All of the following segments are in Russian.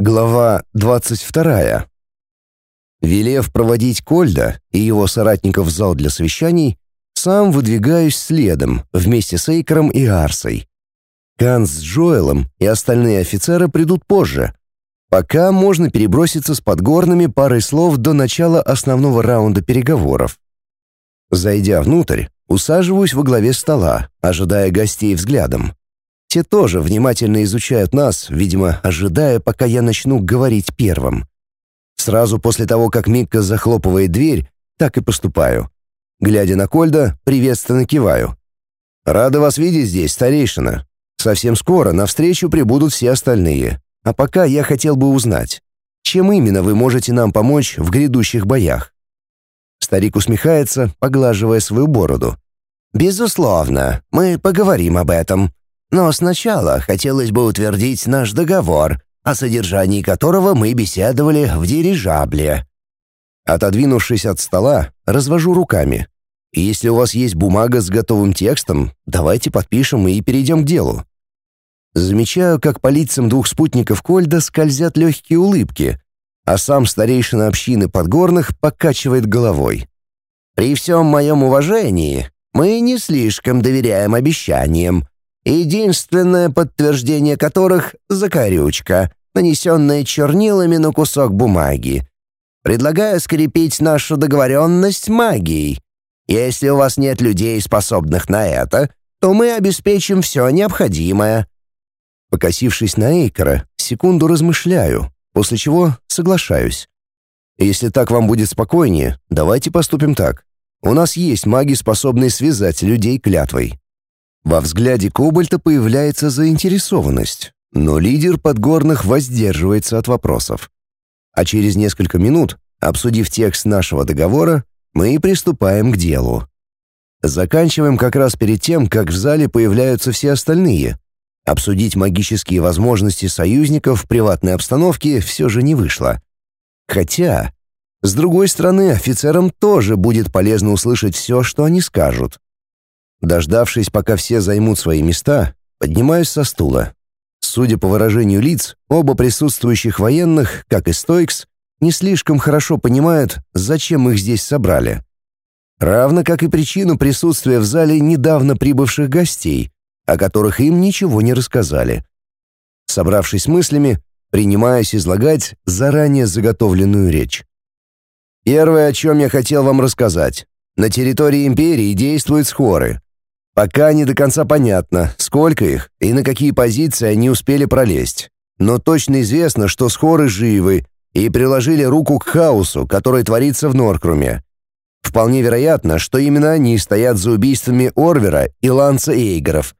Глава 22. Велев проводить Кольда и его соратников в зал для совещаний, сам выдвигаюсь следом вместе с Эйкером и Арсой. Канс с Джоэлом и остальные офицеры придут позже. Пока можно переброситься с подгорными парой слов до начала основного раунда переговоров. Зайдя внутрь, усаживаюсь во главе стола, ожидая гостей взглядом. Те тоже внимательно изучают нас, видимо, ожидая, пока я начну говорить первым. Сразу после того, как Микка захлопывает дверь, так и поступаю. Глядя на Кольда, приветственно киваю. «Рада вас видеть здесь, старейшина. Совсем скоро навстречу прибудут все остальные. А пока я хотел бы узнать, чем именно вы можете нам помочь в грядущих боях?» Старик усмехается, поглаживая свою бороду. «Безусловно, мы поговорим об этом», но сначала хотелось бы утвердить наш договор, о содержании которого мы беседовали в дирижабле. Отодвинувшись от стола, развожу руками. Если у вас есть бумага с готовым текстом, давайте подпишем и перейдем к делу. Замечаю, как по лицам двух спутников Кольда скользят легкие улыбки, а сам старейшина общины подгорных покачивает головой. При всем моем уважении мы не слишком доверяем обещаниям, единственное подтверждение которых — закорючка, нанесенная чернилами на кусок бумаги. Предлагаю скрепить нашу договоренность магией. Если у вас нет людей, способных на это, то мы обеспечим все необходимое». Покосившись на Эйкера, секунду размышляю, после чего соглашаюсь. «Если так вам будет спокойнее, давайте поступим так. У нас есть маги, способные связать людей клятвой. Во взгляде Кобальта появляется заинтересованность, но лидер подгорных воздерживается от вопросов. А через несколько минут, обсудив текст нашего договора, мы приступаем к делу. Заканчиваем как раз перед тем, как в зале появляются все остальные. Обсудить магические возможности союзников в приватной обстановке все же не вышло. Хотя, с другой стороны, офицерам тоже будет полезно услышать все, что они скажут. Дождавшись, пока все займут свои места, поднимаюсь со стула. Судя по выражению лиц, оба присутствующих военных, как и Стойкс, не слишком хорошо понимают, зачем их здесь собрали. Равно как и причину присутствия в зале недавно прибывших гостей, о которых им ничего не рассказали. Собравшись мыслями, принимаюсь излагать заранее заготовленную речь. Первое, о чем я хотел вам рассказать. На территории империи действуют схоры. Пока не до конца понятно, сколько их и на какие позиции они успели пролезть. Но точно известно, что схоры живы и приложили руку к хаосу, который творится в Норкруме. Вполне вероятно, что именно они стоят за убийствами Орвера и Ланса Эйгеров,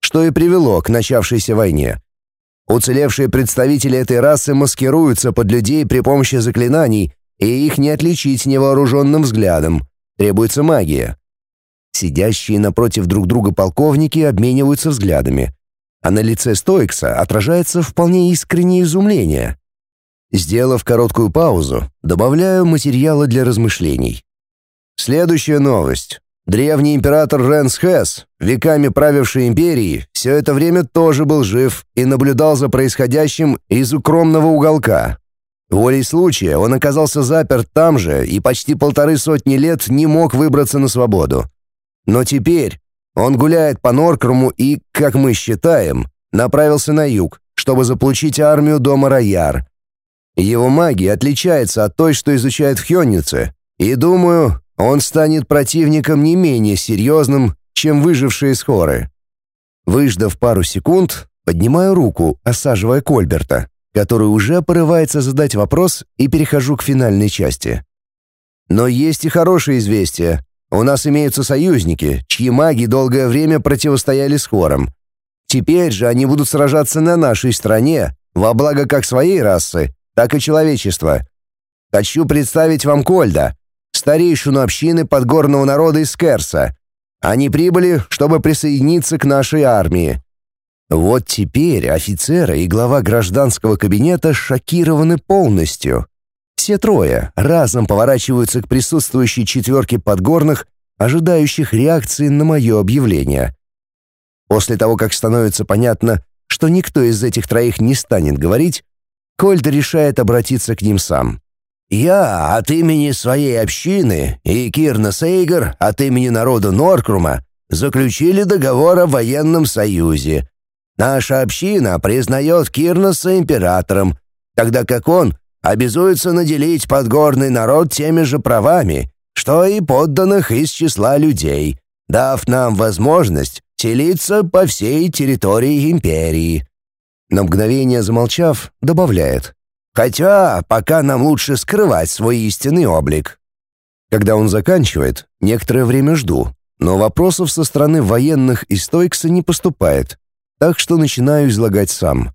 что и привело к начавшейся войне. Уцелевшие представители этой расы маскируются под людей при помощи заклинаний, и их не отличить невооруженным взглядом. Требуется магия. Сидящие напротив друг друга полковники обмениваются взглядами, а на лице Стоикса отражается вполне искреннее изумление. Сделав короткую паузу, добавляю материала для размышлений. Следующая новость. Древний император Ренс Хэс, веками правивший империей, все это время тоже был жив и наблюдал за происходящим из укромного уголка. Волей случая он оказался заперт там же и почти полторы сотни лет не мог выбраться на свободу. Но теперь он гуляет по Норкруму и, как мы считаем, направился на юг, чтобы заполучить армию дома Рояр. Его магия отличается от той, что изучает в Хённице, и, думаю, он станет противником не менее серьезным, чем выжившие схоры. Выждав пару секунд, поднимаю руку, осаживая Кольберта, который уже порывается задать вопрос, и перехожу к финальной части. Но есть и хорошее известие. У нас имеются союзники, чьи маги долгое время противостояли с хором. Теперь же они будут сражаться на нашей стороне, во благо как своей расы, так и человечества. Хочу представить вам Кольда, старейшину общины подгорного народа из Керса. Они прибыли, чтобы присоединиться к нашей армии. Вот теперь офицеры и глава гражданского кабинета шокированы полностью. Все трое разом поворачиваются к присутствующей четверке подгорных, ожидающих реакции на мое объявление. После того, как становится понятно, что никто из этих троих не станет говорить, Кольд решает обратиться к ним сам. «Я от имени своей общины и Кирна Сейгар от имени народа Норкрума заключили договор о военном союзе. Наша община признает Кирнаса императором, тогда как он обязуется наделить подгорный народ теми же правами, что и подданных из числа людей, дав нам возможность селиться по всей территории империи. На мгновение замолчав, добавляет. «Хотя пока нам лучше скрывать свой истинный облик». Когда он заканчивает, некоторое время жду, но вопросов со стороны военных и стойкса не поступает, так что начинаю излагать сам.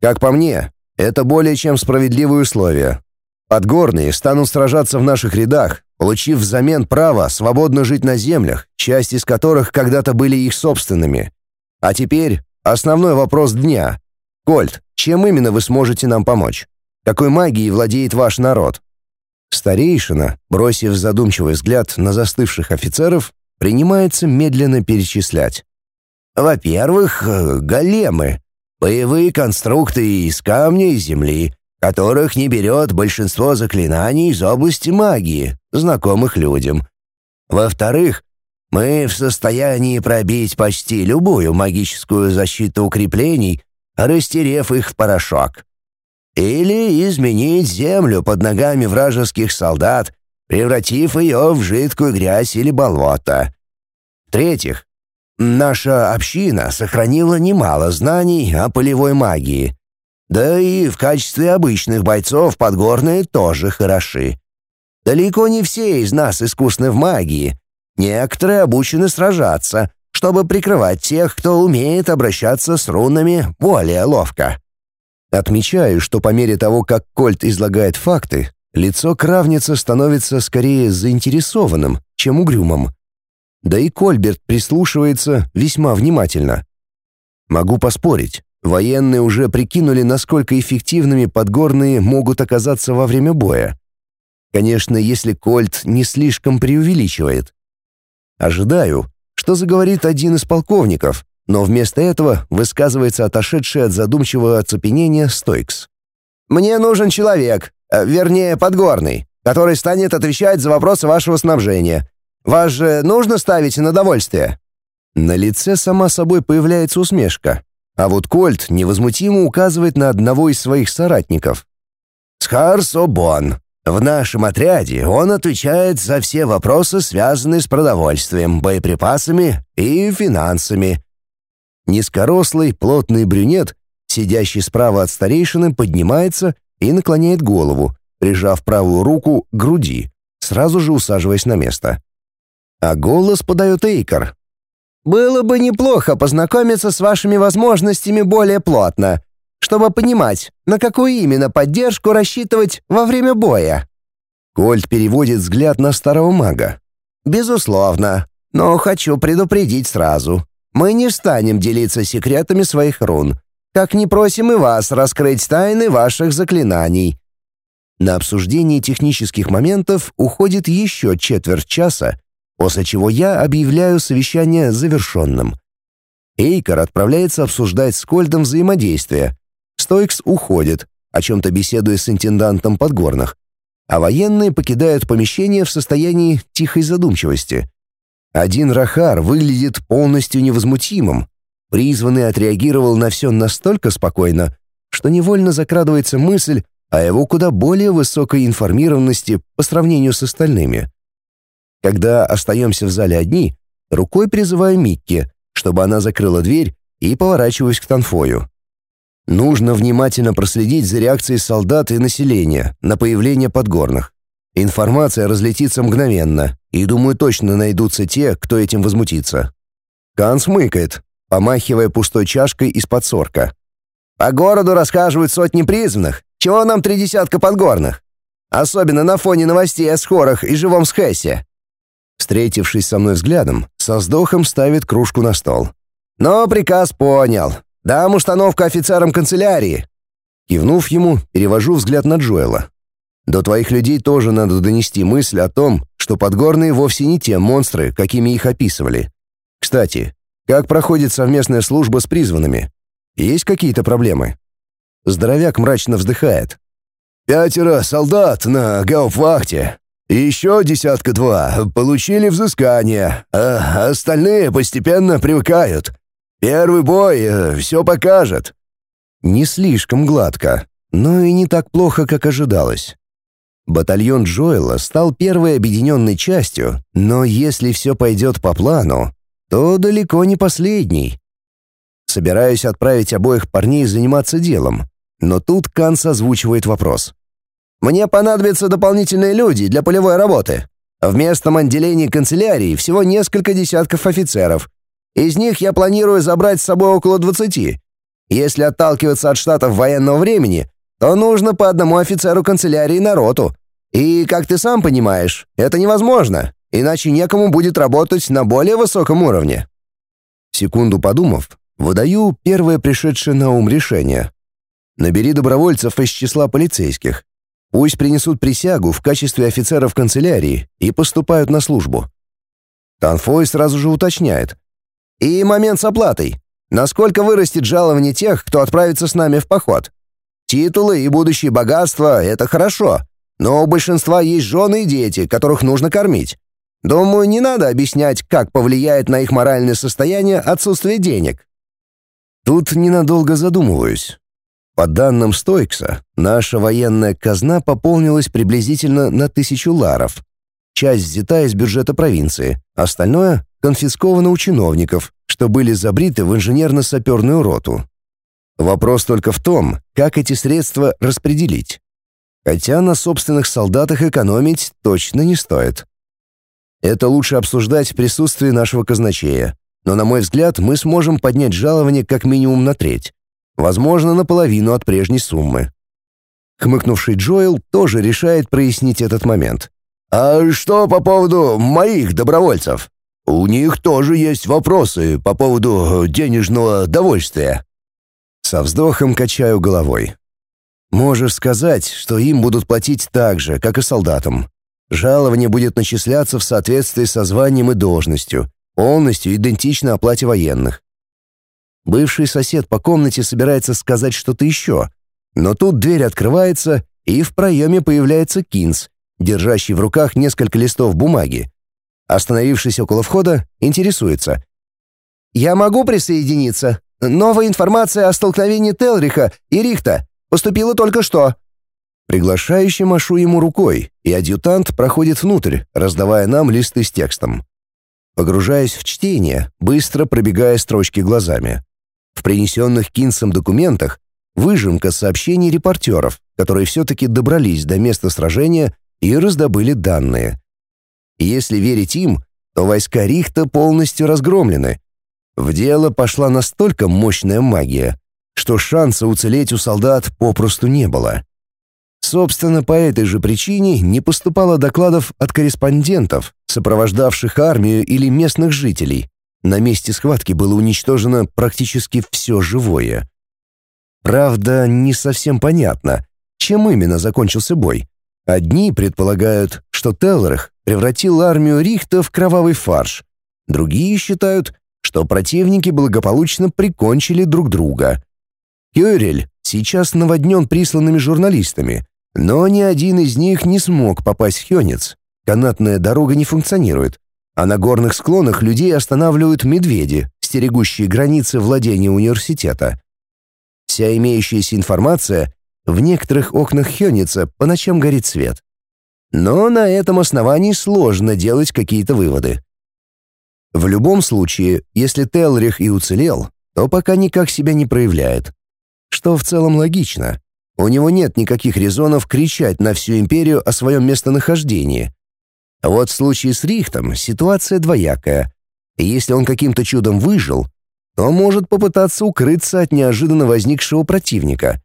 Как по мне, это более чем справедливые условия. Подгорные станут сражаться в наших рядах, получив взамен право свободно жить на землях, часть из которых когда-то были их собственными. А теперь основной вопрос дня. Кольт, чем именно вы сможете нам помочь? Какой магией владеет ваш народ? Старейшина, бросив задумчивый взгляд на застывших офицеров, принимается медленно перечислять. Во-первых, э, големы, боевые конструкты из камня и земли, которых не берет большинство заклинаний из области магии, знакомых людям. Во-вторых, мы в состоянии пробить почти любую магическую защиту укреплений, растерев их в порошок. Или изменить землю под ногами вражеских солдат, превратив ее в жидкую грязь или болото. В-третьих, наша община сохранила немало знаний о полевой магии, да и в качестве обычных бойцов подгорные тоже хороши. Далеко не все из нас искусны в магии. Некоторые обучены сражаться, чтобы прикрывать тех, кто умеет обращаться с рунами более ловко. Отмечаю, что по мере того, как Кольт излагает факты, лицо Кравница становится скорее заинтересованным, чем угрюмым. Да и Кольберт прислушивается весьма внимательно. Могу поспорить, Военные уже прикинули, насколько эффективными подгорные могут оказаться во время боя. Конечно, если Кольт не слишком преувеличивает. Ожидаю, что заговорит один из полковников, но вместо этого высказывается отошедший от задумчивого оцепенения Стойкс. «Мне нужен человек, э, вернее, подгорный, который станет отвечать за вопросы вашего снабжения. Вас же нужно ставить на довольствие?» На лице сама собой появляется усмешка. А вот Кольт невозмутимо указывает на одного из своих соратников. «Схарс Обон. В нашем отряде он отвечает за все вопросы, связанные с продовольствием, боеприпасами и финансами». Низкорослый, плотный брюнет, сидящий справа от старейшины, поднимается и наклоняет голову, прижав правую руку к груди, сразу же усаживаясь на место. А голос подает Эйкар, было бы неплохо познакомиться с вашими возможностями более плотно, чтобы понимать, на какую именно поддержку рассчитывать во время боя». Кольт переводит взгляд на старого мага. «Безусловно, но хочу предупредить сразу. Мы не станем делиться секретами своих рун, как не просим и вас раскрыть тайны ваших заклинаний». На обсуждение технических моментов уходит еще четверть часа, после чего я объявляю совещание завершенным. Эйкар отправляется обсуждать с Кольдом взаимодействие. Стойкс уходит, о чем-то беседуя с интендантом Подгорных, а военные покидают помещение в состоянии тихой задумчивости. Один Рахар выглядит полностью невозмутимым. Призванный отреагировал на все настолько спокойно, что невольно закрадывается мысль о его куда более высокой информированности по сравнению с остальными. Когда остаемся в зале одни, рукой призываю Микки, чтобы она закрыла дверь, и поворачиваюсь к Танфою. Нужно внимательно проследить за реакцией солдат и населения на появление подгорных. Информация разлетится мгновенно, и, думаю, точно найдутся те, кто этим возмутится. Кан смыкает, помахивая пустой чашкой из-под сорка. «По городу рассказывают сотни призванных. Чего нам три десятка подгорных? Особенно на фоне новостей о схорах и живом схессе. Встретившись со мной взглядом, со вздохом ставит кружку на стол. «Но приказ понял. Дам установку офицерам канцелярии». Кивнув ему, перевожу взгляд на Джоэла. До твоих людей тоже надо донести мысль о том, что подгорные вовсе не те монстры, какими их описывали. Кстати, как проходит совместная служба с призванными? Есть какие-то проблемы? Здоровяк мрачно вздыхает. «Пятеро солдат на гауптвахте. Еще десятка-два получили взыскание, а остальные постепенно привыкают. Первый бой э, все покажет». Не слишком гладко, но и не так плохо, как ожидалось. Батальон Джоэла стал первой объединенной частью, но если все пойдет по плану, то далеко не последний. Собираюсь отправить обоих парней заниматься делом, но тут Канс озвучивает вопрос. «Мне понадобятся дополнительные люди для полевой работы. В местном отделении канцелярии всего несколько десятков офицеров. Из них я планирую забрать с собой около 20. Если отталкиваться от штатов военного времени, то нужно по одному офицеру канцелярии на роту. И, как ты сам понимаешь, это невозможно, иначе некому будет работать на более высоком уровне. Секунду подумав, выдаю первое пришедшее на ум решение. Набери добровольцев из числа полицейских. Пусть принесут присягу в качестве офицеров канцелярии и поступают на службу. Танфой сразу же уточняет. И момент с оплатой. Насколько вырастет жалование тех, кто отправится с нами в поход? Титулы и будущие богатства — это хорошо, но у большинства есть жены и дети, которых нужно кормить. Думаю, не надо объяснять, как повлияет на их моральное состояние отсутствие денег. Тут ненадолго задумываюсь. По данным Стойкса, наша военная казна пополнилась приблизительно на тысячу ларов. Часть взята из бюджета провинции, остальное конфисковано у чиновников, что были забриты в инженерно-саперную роту. Вопрос только в том, как эти средства распределить. Хотя на собственных солдатах экономить точно не стоит. Это лучше обсуждать в присутствии нашего казначея. Но, на мой взгляд, мы сможем поднять жалование как минимум на треть. Возможно, наполовину от прежней суммы. Хмыкнувший Джоэл тоже решает прояснить этот момент. «А что по поводу моих добровольцев? У них тоже есть вопросы по поводу денежного довольствия». Со вздохом качаю головой. Можешь сказать, что им будут платить так же, как и солдатам. Жалование будет начисляться в соответствии со званием и должностью, полностью идентично оплате военных. Бывший сосед по комнате собирается сказать что-то еще, но тут дверь открывается, и в проеме появляется Кинс, держащий в руках несколько листов бумаги. Остановившись около входа, интересуется. «Я могу присоединиться?» Новая информация о столкновении Телриха и Рихта поступила только что». Приглашающий машу ему рукой, и адъютант проходит внутрь, раздавая нам листы с текстом. Погружаясь в чтение, быстро пробегая строчки глазами. В принесенных Кинсом документах выжимка сообщений репортеров, которые все-таки добрались до места сражения и раздобыли данные. Если верить им, то войска Рихта полностью разгромлены, в дело пошла настолько мощная магия, что шанса уцелеть у солдат попросту не было. Собственно, по этой же причине не поступало докладов от корреспондентов, сопровождавших армию или местных жителей. На месте схватки было уничтожено практически все живое. Правда, не совсем понятно, чем именно закончился бой. Одни предполагают, что Теллерах превратил армию Рихта в кровавый фарш. Другие считают, что противники благополучно прикончили друг друга. Кёрель сейчас наводнен присланными журналистами, но ни один из них не смог попасть в Хёнец. Канатная дорога не функционирует, а на горных склонах людей останавливают медведи, стерегущие границы владения университета. Вся имеющаяся информация в некоторых окнах Хёница по ночам горит свет. Но на этом основании сложно делать какие-то выводы. В любом случае, если Телрих и уцелел, то пока никак себя не проявляет. Что в целом логично. У него нет никаких резонов кричать на всю империю о своем местонахождении. А вот в случае с Рихтом ситуация двоякая. Если он каким-то чудом выжил, то может попытаться укрыться от неожиданно возникшего противника.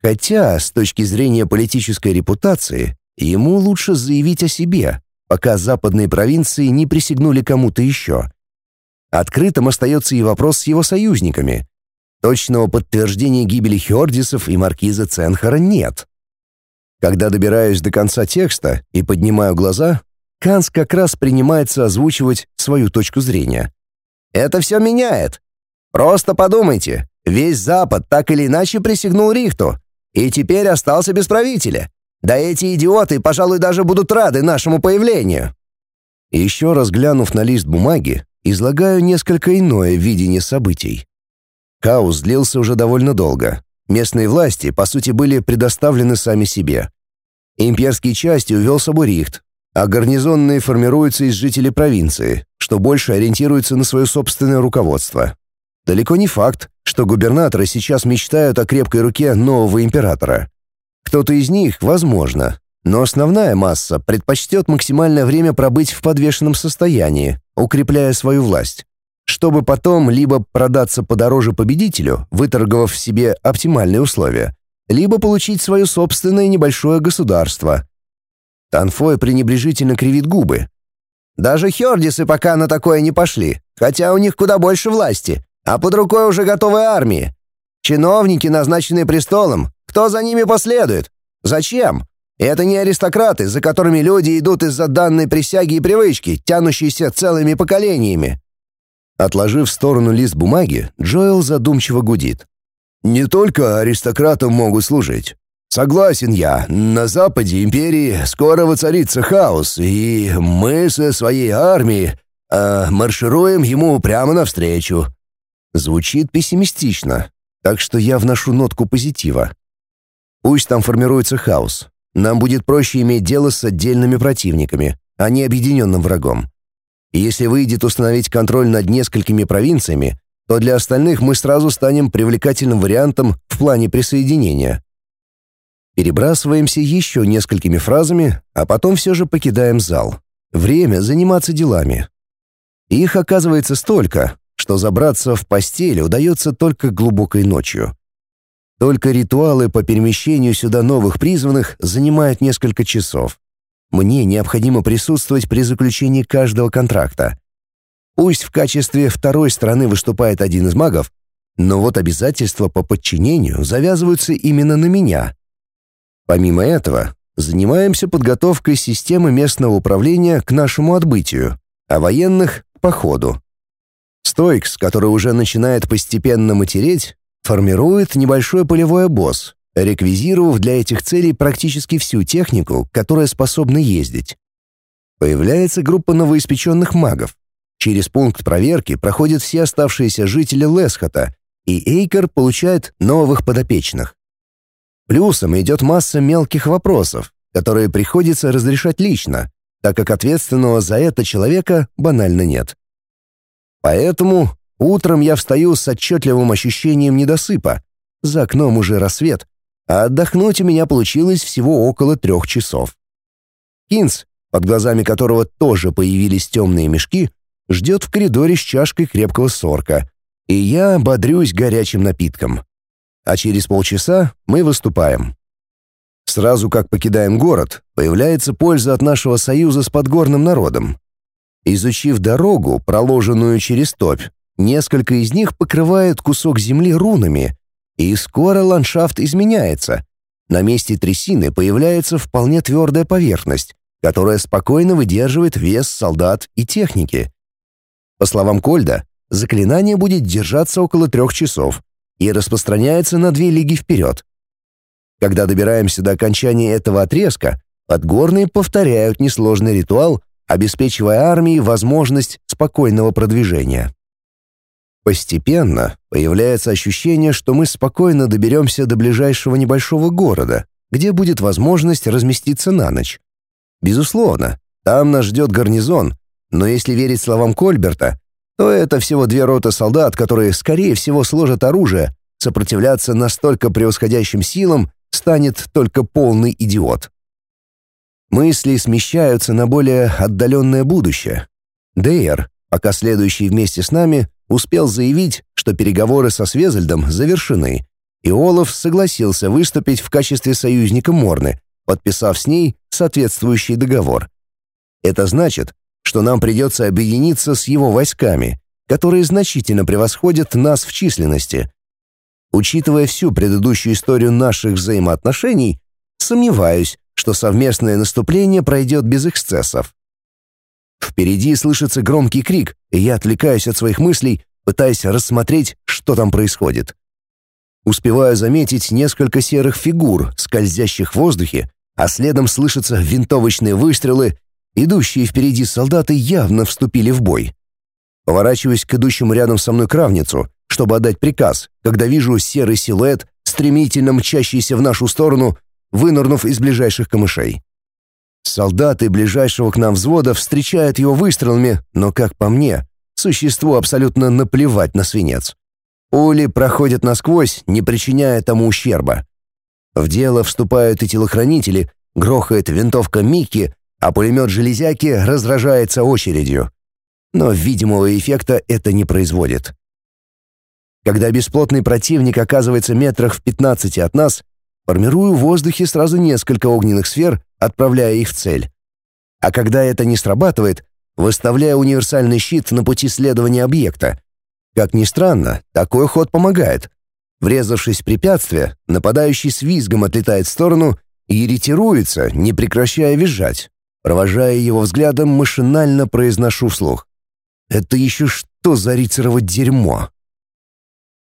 Хотя, с точки зрения политической репутации, ему лучше заявить о себе, пока западные провинции не присягнули кому-то еще. Открытым остается и вопрос с его союзниками. Точного подтверждения гибели Хёрдисов и маркиза Ценхара нет. Когда добираюсь до конца текста и поднимаю глаза, Канс как раз принимается озвучивать свою точку зрения. «Это все меняет. Просто подумайте, Весь Запад так или иначе присягнул Рихту, и теперь остался без правителя. Да эти идиоты, пожалуй, даже будут рады нашему появлению. Еще раз глянув на лист бумаги, излагаю несколько иное видение событий. Хаос длился уже довольно долго. Местные власти, по сути, были предоставлены сами себе. Имперские части увел собой Рихт, а гарнизонные формируются из жителей провинции, что больше ориентируется на свое собственное руководство. Далеко не факт, что губернаторы сейчас мечтают о крепкой руке нового императора. Кто-то из них, возможно, но основная масса предпочтет максимальное время пробыть в подвешенном состоянии, укрепляя свою власть, чтобы потом либо продаться подороже победителю, выторговав себе оптимальные условия, либо получить свое собственное небольшое государство. Танфой пренебрежительно кривит губы. Даже Хердисы пока на такое не пошли, хотя у них куда больше власти, а под рукой уже готовые армии. Чиновники, назначенные престолом, кто за ними последует? Зачем? Это не аристократы, за которыми люди идут из-за данной присяги и привычки, тянущиеся целыми поколениями. Отложив в сторону лист бумаги, Джоэл задумчиво гудит. «Не только аристократам могут служить. Согласен я, на западе империи скоро воцарится хаос, и мы со своей армией э, маршируем ему прямо навстречу. Звучит пессимистично, так что я вношу нотку позитива. Пусть там формируется хаос. Нам будет проще иметь дело с отдельными противниками, а не объединенным врагом. Если выйдет установить контроль над несколькими провинциями, то для остальных мы сразу станем привлекательным вариантом в плане присоединения. Перебрасываемся еще несколькими фразами, а потом все же покидаем зал. Время заниматься делами. Их оказывается столько, что забраться в постель удается только глубокой ночью. Только ритуалы по перемещению сюда новых призванных занимают несколько часов. Мне необходимо присутствовать при заключении каждого контракта. Пусть в качестве второй стороны выступает один из магов, но вот обязательства по подчинению завязываются именно на меня. Помимо этого, занимаемся подготовкой системы местного управления к нашему отбытию, а военных — по ходу. Стойкс, который уже начинает постепенно матереть, формирует небольшой полевой обоз, реквизировав для этих целей практически всю технику, которая способна ездить. Появляется группа новоиспеченных магов. Через пункт проверки проходят все оставшиеся жители Лесхота, и Эйкер получает новых подопечных. Плюсом идет масса мелких вопросов, которые приходится разрешать лично, так как ответственного за это человека банально нет. Поэтому утром я встаю с отчетливым ощущением недосыпа. За окном уже рассвет, а отдохнуть у меня получилось всего около трех часов. Кинс, под глазами которого тоже появились темные мешки, ждет в коридоре с чашкой крепкого сорка, и я бодрюсь горячим напитком. А через полчаса мы выступаем. Сразу как покидаем город, появляется польза от нашего союза с подгорным народом. Изучив дорогу, проложенную через топь, несколько из них покрывают кусок земли рунами, и скоро ландшафт изменяется. На месте трясины появляется вполне твердая поверхность, которая спокойно выдерживает вес солдат и техники. По словам Кольда, заклинание будет держаться около трех часов и распространяется на две лиги вперед. Когда добираемся до окончания этого отрезка, подгорные повторяют несложный ритуал, обеспечивая армии возможность спокойного продвижения. Постепенно появляется ощущение, что мы спокойно доберемся до ближайшего небольшого города, где будет возможность разместиться на ночь. Безусловно, там нас ждет гарнизон, но если верить словам Кольберта, то это всего две роты солдат, которые, скорее всего, сложат оружие, сопротивляться настолько превосходящим силам станет только полный идиот. Мысли смещаются на более отдаленное будущее. Дейер, пока следующий вместе с нами, успел заявить, что переговоры со Свезельдом завершены, и Олаф согласился выступить в качестве союзника Морны, подписав с ней соответствующий договор. Это значит, что нам придется объединиться с его войсками, которые значительно превосходят нас в численности. Учитывая всю предыдущую историю наших взаимоотношений, сомневаюсь, что совместное наступление пройдет без эксцессов. Впереди слышится громкий крик, и я отвлекаюсь от своих мыслей, пытаясь рассмотреть, что там происходит. успеваю заметить несколько серых фигур, скользящих в воздухе, а следом слышатся винтовочные выстрелы, идущие впереди солдаты явно вступили в бой. Поворачиваюсь к идущему рядом со мной кравницу, чтобы отдать приказ, когда вижу серый силуэт, стремительно мчащийся в нашу сторону, вынырнув из ближайших камышей. Солдаты ближайшего к нам взвода встречают его выстрелами, но, как по мне, существу абсолютно наплевать на свинец. Пули проходят насквозь, не причиняя тому ущерба. В дело вступают и телохранители, грохает винтовка Микки, а пулемет железяки раздражается очередью но видимого эффекта это не производит. Когда бесплотный противник оказывается метрах в 15 от нас, формирую в воздухе сразу несколько огненных сфер, отправляя их в цель. А когда это не срабатывает, выставляю универсальный щит на пути следования объекта. Как ни странно, такой ход помогает. Врезавшись в препятствие, нападающий с визгом отлетает в сторону и ретируется, не прекращая визжать. Провожая его взглядом, машинально произношу вслух. Это еще что за рицерово дерьмо?